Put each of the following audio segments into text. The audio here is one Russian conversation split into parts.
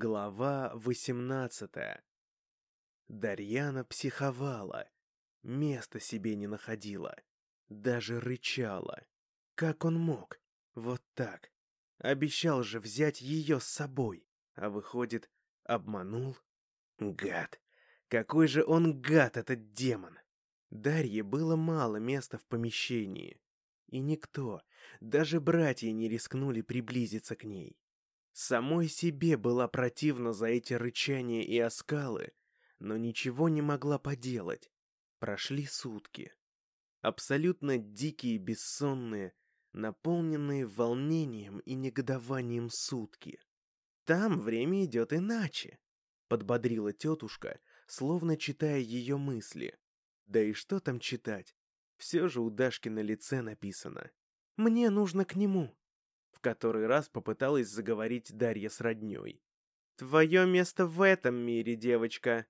Глава 18 Дарьяна психовала, места себе не находила, даже рычала. Как он мог? Вот так. Обещал же взять ее с собой, а выходит, обманул? Гад! Какой же он гад, этот демон! Дарье было мало места в помещении, и никто, даже братья не рискнули приблизиться к ней. Самой себе была противна за эти рычания и оскалы, но ничего не могла поделать. Прошли сутки. Абсолютно дикие, бессонные, наполненные волнением и негодованием сутки. Там время идет иначе, подбодрила тетушка, словно читая ее мысли. Да и что там читать? Все же у Дашки на лице написано. «Мне нужно к нему». В который раз попыталась заговорить Дарья с родней. «Твое место в этом мире, девочка».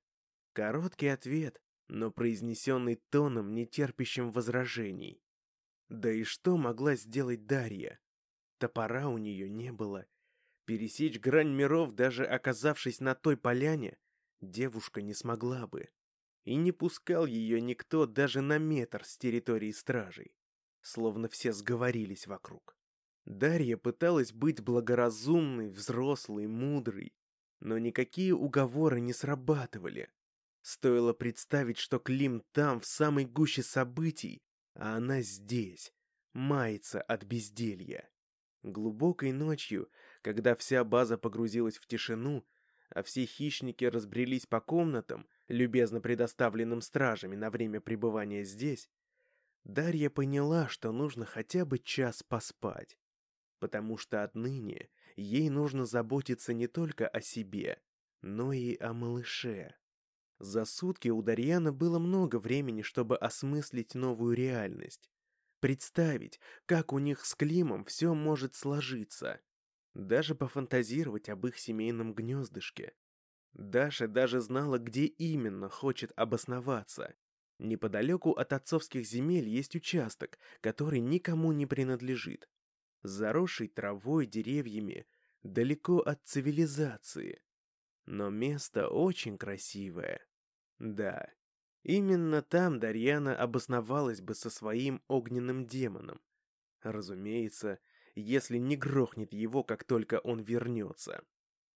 Короткий ответ, но произнесенный тоном, не терпящим возражений. Да и что могла сделать Дарья? Топора у нее не было. Пересечь грань миров, даже оказавшись на той поляне, девушка не смогла бы. И не пускал ее никто даже на метр с территории стражей. Словно все сговорились вокруг. Дарья пыталась быть благоразумной, взрослой, мудрой, но никакие уговоры не срабатывали. Стоило представить, что Клим там, в самой гуще событий, а она здесь, мается от безделья. Глубокой ночью, когда вся база погрузилась в тишину, а все хищники разбрелись по комнатам, любезно предоставленным стражами на время пребывания здесь, Дарья поняла, что нужно хотя бы час поспать, потому что отныне ей нужно заботиться не только о себе, но и о малыше. За сутки у Дарьяна было много времени, чтобы осмыслить новую реальность, представить, как у них с Климом все может сложиться, даже пофантазировать об их семейном гнездышке. Даша даже знала, где именно хочет обосноваться. Неподалеку от отцовских земель есть участок, который никому не принадлежит. Заросший травой, деревьями, далеко от цивилизации. Но место очень красивое. Да, именно там Дарьяна обосновалась бы со своим огненным демоном. Разумеется, если не грохнет его, как только он вернется.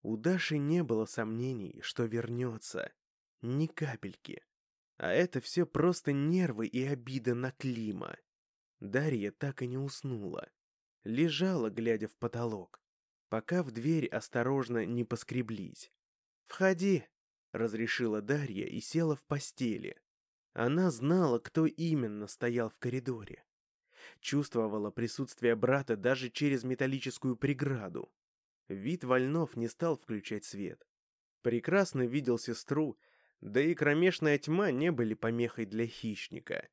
У Даши не было сомнений, что вернется. Ни капельки. А это все просто нервы и обида на Клима. Дарья так и не уснула. Лежала, глядя в потолок, пока в дверь осторожно не поскреблись. «Входи», — разрешила Дарья и села в постели. Она знала, кто именно стоял в коридоре. Чувствовала присутствие брата даже через металлическую преграду. Вид Вольнов не стал включать свет. Прекрасно видел сестру, да и кромешная тьма не были помехой для хищника.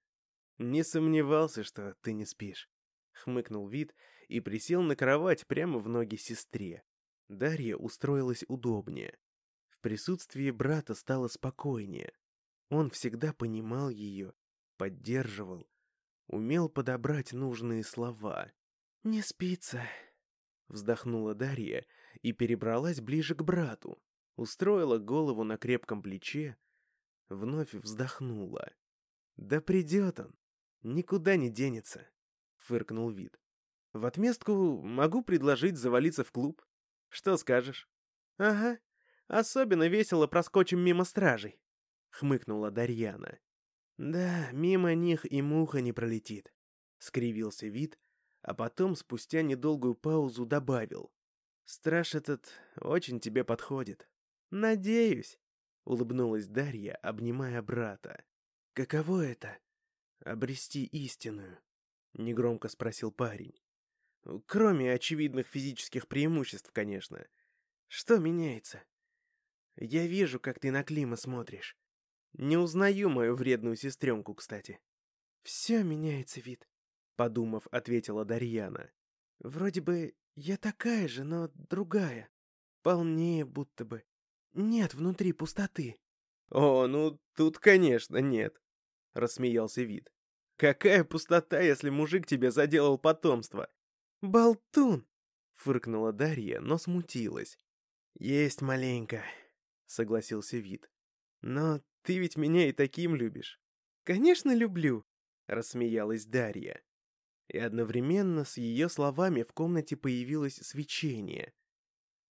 «Не сомневался, что ты не спишь», — хмыкнул вид и присел на кровать прямо в ноги сестре. Дарья устроилась удобнее. В присутствии брата стало спокойнее. Он всегда понимал ее, поддерживал, умел подобрать нужные слова. «Не спится», — вздохнула Дарья и перебралась ближе к брату, устроила голову на крепком плече, вновь вздохнула. «Да придет он, никуда не денется», — фыркнул вид. «В отместку могу предложить завалиться в клуб. Что скажешь?» «Ага, особенно весело проскочим мимо стражей», — хмыкнула Дарьяна. «Да, мимо них и муха не пролетит», — скривился вид, а потом, спустя недолгую паузу, добавил. «Страж этот очень тебе подходит». «Надеюсь», — улыбнулась Дарья, обнимая брата. «Каково это — обрести истинную?» — негромко спросил парень. «Кроме очевидных физических преимуществ, конечно. Что меняется? Я вижу, как ты на Клима смотришь. Не узнаю мою вредную сестренку, кстати. Все меняется вид, подумав, ответила Дарьяна. Вроде бы я такая же, но другая. Полнее будто бы. Нет внутри пустоты. О, ну тут, конечно, нет, рассмеялся вид. Какая пустота, если мужик тебе заделал потомство? Болтун! Фыркнула Дарья, но смутилась. «Есть маленько», — согласился Вид. «Но ты ведь меня и таким любишь». «Конечно, люблю», — рассмеялась Дарья. И одновременно с ее словами в комнате появилось свечение.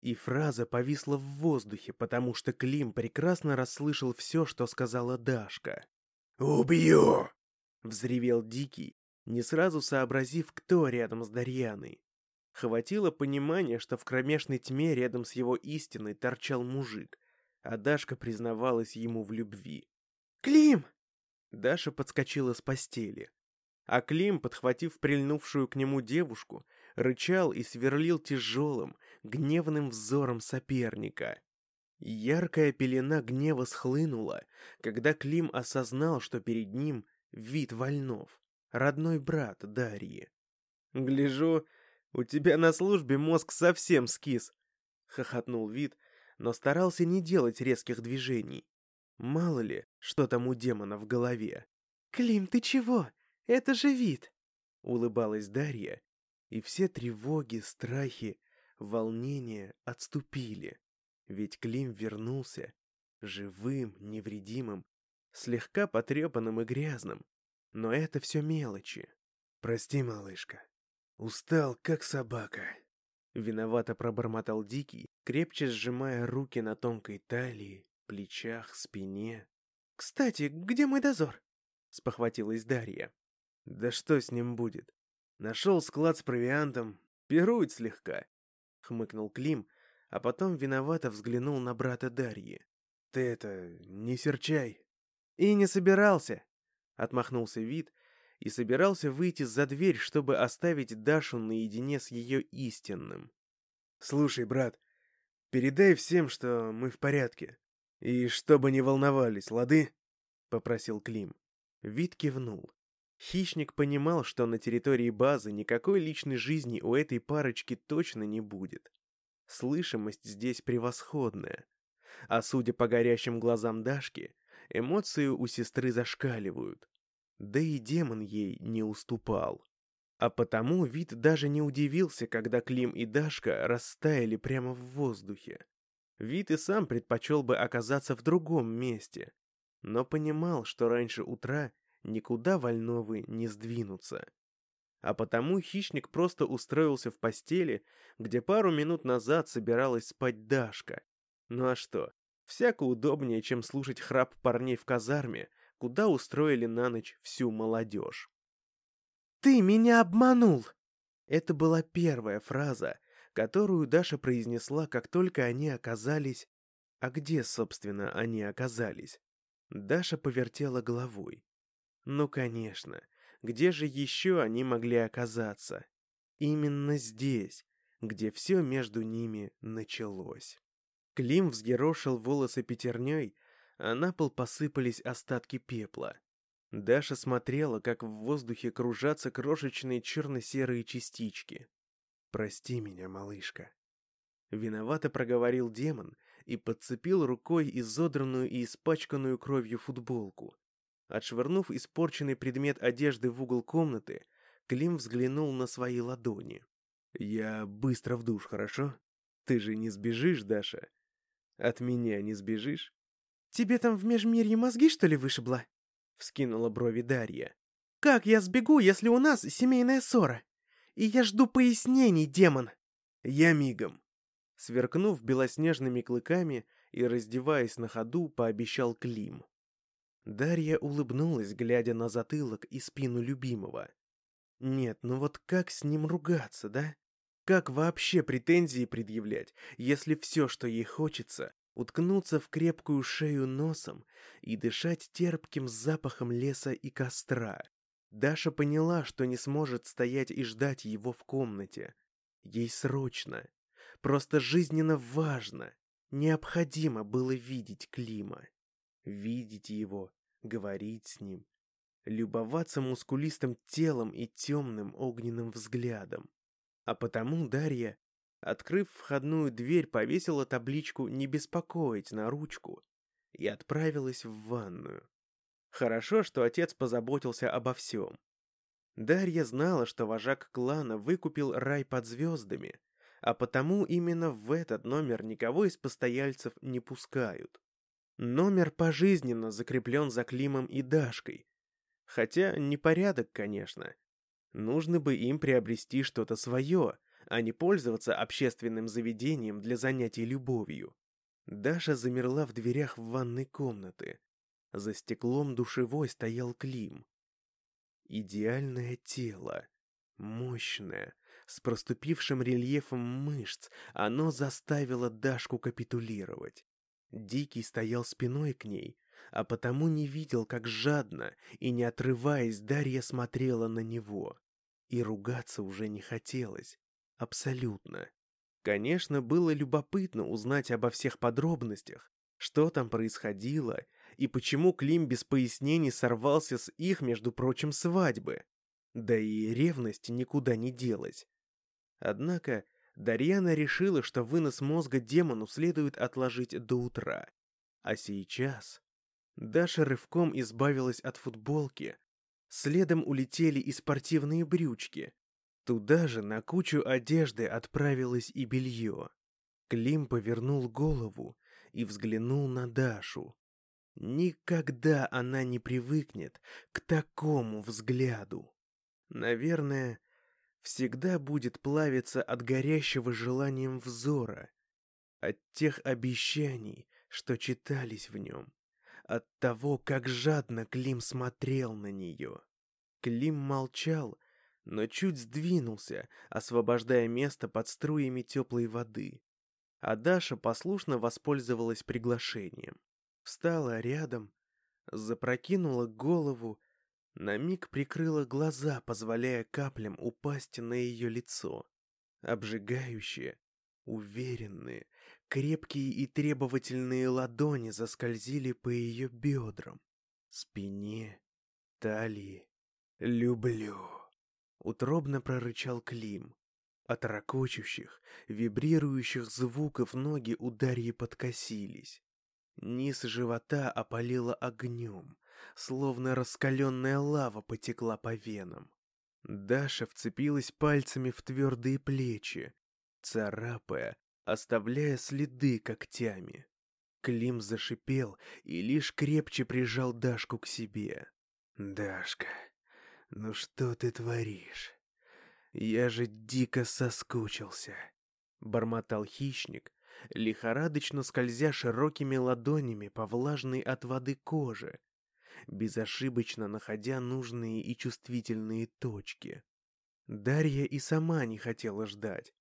И фраза повисла в воздухе, потому что Клим прекрасно расслышал все, что сказала Дашка. «Убью!» — взревел Дикий, не сразу сообразив, кто рядом с Дарьяной. Хватило понимания, что в кромешной тьме рядом с его истиной торчал мужик, а Дашка признавалась ему в любви. «Клим!» Даша подскочила с постели. А Клим, подхватив прильнувшую к нему девушку, рычал и сверлил тяжелым, гневным взором соперника. Яркая пелена гнева схлынула, когда Клим осознал, что перед ним вид Вольнов, родной брат Дарьи. «Гляжу, у тебя на службе мозг совсем скис», — хохотнул вид, но старался не делать резких движений. Мало ли, что там у демона в голове. «Клим, ты чего? Это же вид!» — улыбалась Дарья, и все тревоги, страхи, волнения отступили. Ведь Клим вернулся, живым, невредимым, слегка потрепанным и грязным. Но это все мелочи. «Прости, малышка. Устал, как собака». Виновато пробормотал Дикий, крепче сжимая руки на тонкой талии, плечах, спине. «Кстати, где мой дозор?» — спохватилась Дарья. «Да что с ним будет? Нашел склад с провиантом, пирует слегка», — хмыкнул Клим, а потом виновато взглянул на брата Дарьи. «Ты это, не серчай». «И не собирался», — отмахнулся вид, и собирался выйти за дверь, чтобы оставить Дашу наедине с ее истинным. «Слушай, брат, передай всем, что мы в порядке. И чтобы не волновались, лады?» — попросил Клим. Вид кивнул. Хищник понимал, что на территории базы никакой личной жизни у этой парочки точно не будет. Слышимость здесь превосходная. А судя по горящим глазам Дашки, эмоции у сестры зашкаливают. Да и демон ей не уступал. А потому вид даже не удивился, когда Клим и Дашка растаяли прямо в воздухе. Вид и сам предпочел бы оказаться в другом месте, но понимал, что раньше утра никуда Вольновы не сдвинутся. А потому хищник просто устроился в постели, где пару минут назад собиралась спать Дашка. Ну а что, всяко удобнее, чем слушать храп парней в казарме, куда устроили на ночь всю молодежь. «Ты меня обманул!» Это была первая фраза, которую Даша произнесла, как только они оказались... А где, собственно, они оказались? Даша повертела головой. Ну, конечно, где же еще они могли оказаться? Именно здесь, где все между ними началось. Клим взъерошил волосы пятерней, а на пол посыпались остатки пепла. Даша смотрела, как в воздухе кружатся крошечные черно-серые частички. «Прости меня, малышка». Виновато проговорил демон и подцепил рукой изодранную и испачканную кровью футболку. Отшвырнув испорченный предмет одежды в угол комнаты, Клим взглянул на свои ладони. «Я быстро в душ, хорошо? Ты же не сбежишь, Даша? От меня не сбежишь?» «Тебе там в межмирье мозги, что ли, вышибло?» — вскинула брови Дарья. «Как я сбегу, если у нас семейная ссора? И я жду пояснений, демон!» «Я мигом!» Сверкнув белоснежными клыками и раздеваясь на ходу, пообещал Клим. Дарья улыбнулась, глядя на затылок и спину любимого. Нет, ну вот как с ним ругаться, да? Как вообще претензии предъявлять, если все, что ей хочется, уткнуться в крепкую шею носом и дышать терпким запахом леса и костра. Даша поняла, что не сможет стоять и ждать его в комнате. Ей срочно, просто жизненно важно, необходимо было видеть Клима. Видеть его, говорить с ним, любоваться мускулистым телом и темным огненным взглядом. А потому Дарья Открыв входную дверь, повесила табличку «Не беспокоить» на ручку и отправилась в ванную. Хорошо, что отец позаботился обо всем. Дарья знала, что вожак клана выкупил рай под звездами, а потому именно в этот номер никого из постояльцев не пускают. Номер пожизненно закреплен за Климом и Дашкой. Хотя непорядок, конечно. Нужно бы им приобрести что-то свое, а не пользоваться общественным заведением для занятий любовью. Даша замерла в дверях в ванной комнаты. За стеклом душевой стоял Клим. Идеальное тело, мощное, с проступившим рельефом мышц, оно заставило Дашку капитулировать. Дикий стоял спиной к ней, а потому не видел, как жадно и не отрываясь Дарья смотрела на него. И ругаться уже не хотелось. Абсолютно. Конечно, было любопытно узнать обо всех подробностях, что там происходило и почему Клим без пояснений сорвался с их, между прочим, свадьбы. Да и ревность никуда не делась. Однако Дарьяна решила, что вынос мозга демону следует отложить до утра. А сейчас... Даша рывком избавилась от футболки. Следом улетели и спортивные брючки. Туда же на кучу одежды отправилось и белье. Клим повернул голову и взглянул на Дашу. Никогда она не привыкнет к такому взгляду. Наверное, всегда будет плавиться от горящего желанием взора, от тех обещаний, что читались в нем, от того, как жадно Клим смотрел на нее. Клим молчал, но чуть сдвинулся, освобождая место под струями теплой воды. А Даша послушно воспользовалась приглашением. Встала рядом, запрокинула голову на миг прикрыла глаза, позволяя каплям упасть на ее лицо. Обжигающие, уверенные, крепкие и требовательные ладони заскользили по ее бедрам, спине, талии. «Люблю!» — утробно прорычал Клим. От ракочущих, вибрирующих звуков ноги у Дарьи подкосились. Низ живота опалило огнем, словно раскаленная лава потекла по венам. Даша вцепилась пальцами в твердые плечи, царапая, оставляя следы когтями. Клим зашипел и лишь крепче прижал Дашку к себе. «Дашка, ну что ты творишь? Я же дико соскучился!» Бормотал хищник, лихорадочно скользя широкими ладонями по влажной от воды коже, безошибочно находя нужные и чувствительные точки. Дарья и сама не хотела ждать.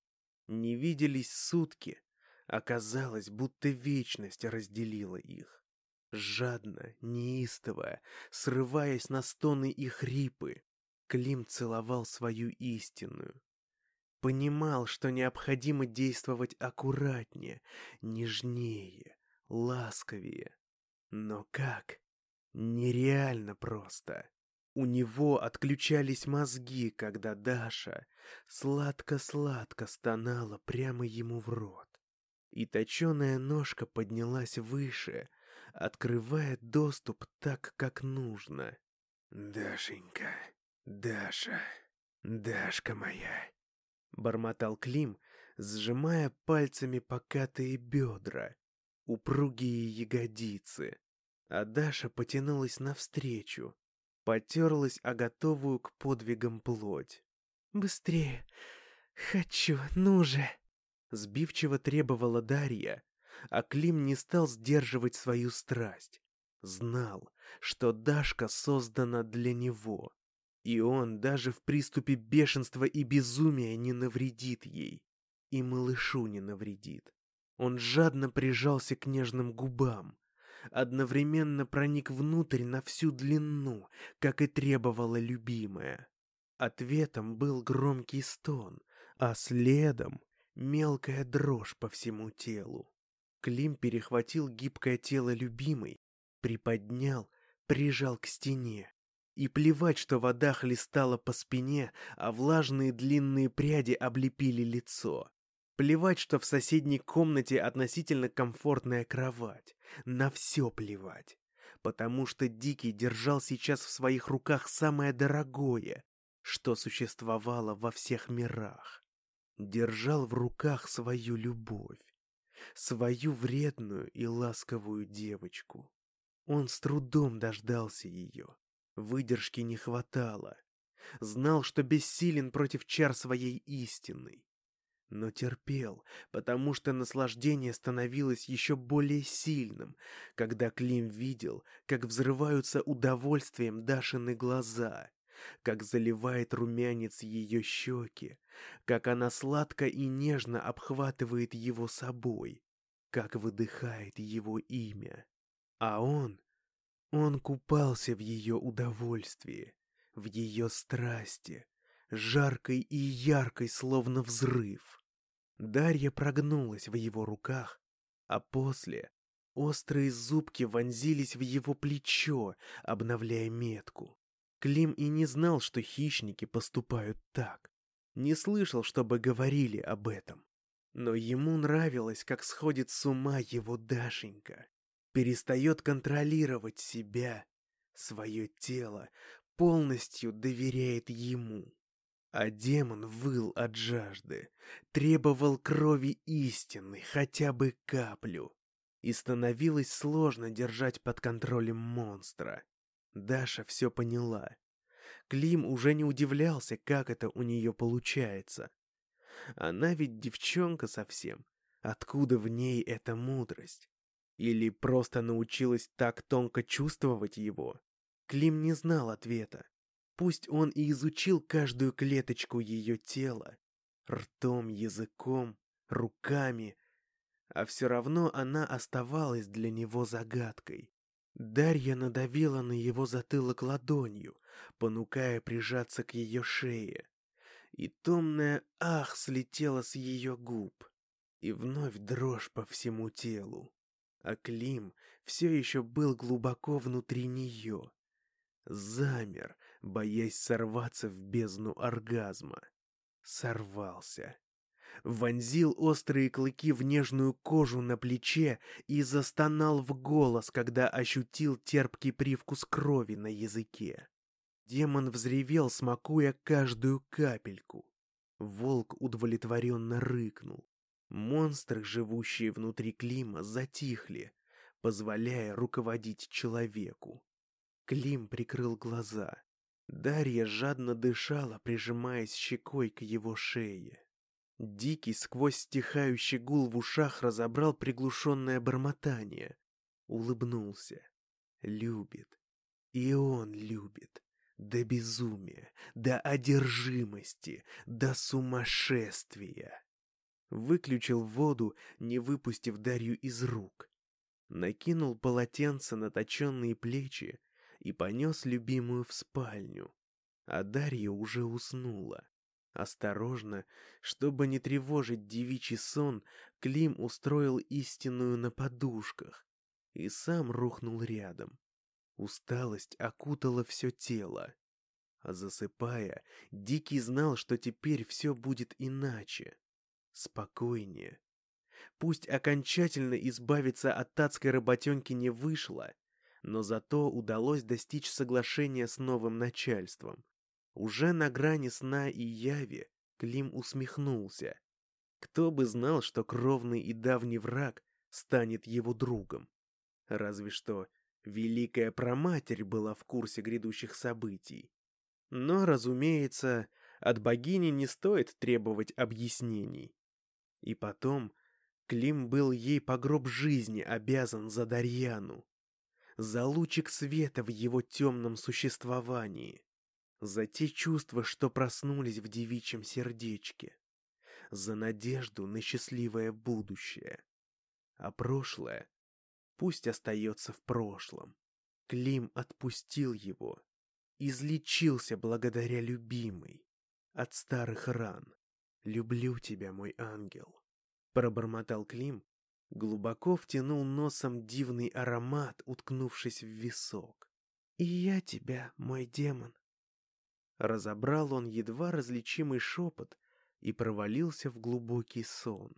Не виделись сутки, оказалось, будто вечность разделила их. Жадно, неистово, срываясь на стоны и хрипы, Клим целовал свою истинную. Понимал, что необходимо действовать аккуратнее, нежнее, ласковее. Но как? Нереально просто. У него отключались мозги, когда Даша сладко-сладко стонала прямо ему в рот. И точеная ножка поднялась выше, открывая доступ так, как нужно. «Дашенька, Даша, Дашка моя!» Бормотал Клим, сжимая пальцами покатые бедра, упругие ягодицы, а Даша потянулась навстречу, потерлась о готовую к подвигам плоть. «Быстрее! Хочу, ну же!» Сбивчиво требовала Дарья, а Клим не стал сдерживать свою страсть. Знал, что Дашка создана для него, и он даже в приступе бешенства и безумия не навредит ей, и малышу не навредит. Он жадно прижался к нежным губам, одновременно проник внутрь на всю длину, как и требовала любимая. Ответом был громкий стон, а следом мелкая дрожь по всему телу. Клим перехватил гибкое тело любимой, приподнял, прижал к стене. И плевать, что вода хлестала по спине, а влажные длинные пряди облепили лицо. Плевать, что в соседней комнате относительно комфортная кровать. На все плевать. Потому что Дикий держал сейчас в своих руках самое дорогое, что существовало во всех мирах. держал в руках свою любовь, свою вредную и ласковую девочку. Он с трудом дождался ее, выдержки не хватало, знал, что бессилен против чар своей истины, но терпел, потому что наслаждение становилось еще более сильным, когда Клим видел, как взрываются удовольствием Дашины глаза, как заливает румянец ее щеки, как она сладко и нежно обхватывает его собой, как выдыхает его имя. А он, он купался в ее удовольствии, в ее страсти, жаркой и яркой, словно взрыв. Дарья прогнулась в его руках, а после острые зубки вонзились в его плечо, обновляя метку. Клим и не знал, что хищники поступают так. Не слышал, чтобы говорили об этом. Но ему нравилось, как сходит с ума его Дашенька. Перестает контролировать себя, свое тело, полностью доверяет ему. А демон выл от жажды, требовал крови истины, хотя бы каплю. И становилось сложно держать под контролем монстра. Даша все поняла. Клим уже не удивлялся, как это у нее получается. Она ведь девчонка совсем. Откуда в ней эта мудрость? Или просто научилась так тонко чувствовать его? Клим не знал ответа. Пусть он и изучил каждую клеточку ее тела, ртом, языком, руками, а все равно она оставалась для него загадкой. Дарья надавила на его затылок ладонью, понукая прижаться к ее шее. И томная «ах» слетела с ее губ. И вновь дрожь по всему телу. А Клим все еще был глубоко внутри нее. Замер, боясь сорваться в бездну оргазма. Сорвался вонзил острые клыки в нежную кожу на плече и застонал в голос, когда ощутил терпкий привкус крови на языке. Демон взревел, смакуя каждую капельку. Волк удовлетворенно рыкнул. Монстры, живущие внутри Клима, затихли, позволяя руководить человеку. Клим прикрыл глаза. Дарья жадно дышала, прижимаясь щекой к его шее. Дикий сквозь стихающий гул в ушах разобрал приглушенное бормотание. Улыбнулся. Любит. И он любит. До безумия, до одержимости, до сумасшествия. Выключил воду, не выпустив Дарью из рук. Накинул полотенце на точенные плечи и понес любимую в спальню. А Дарья уже уснула. Осторожно, чтобы не тревожить девичий сон, Клим устроил истинную на подушках и сам рухнул рядом. Усталость окутала все тело. А засыпая, Дикий знал, что теперь все будет иначе. Спокойнее. Пусть окончательно избавиться от татской работенки не вышло, но зато удалось достичь соглашения с новым начальством. Уже на грани сна и яви Клим усмехнулся. Кто бы знал, что кровный и давний враг станет его другом. Разве что Великая Проматерь была в курсе грядущих событий. Но, разумеется, от богини не стоит требовать объяснений. И потом, Клим был ей по гроб жизни обязан за Дарьяну. За лучик света в его темном существовании за те чувства, что проснулись в девичьем сердечке, за надежду на счастливое будущее. А прошлое пусть остается в прошлом. Клим отпустил его, излечился благодаря любимой от старых ран. «Люблю тебя, мой ангел», — пробормотал Клим, глубоко втянул носом дивный аромат, уткнувшись в висок. «И я тебя, мой демон», Разобрал он едва различимый шепот и провалился в глубокий сон.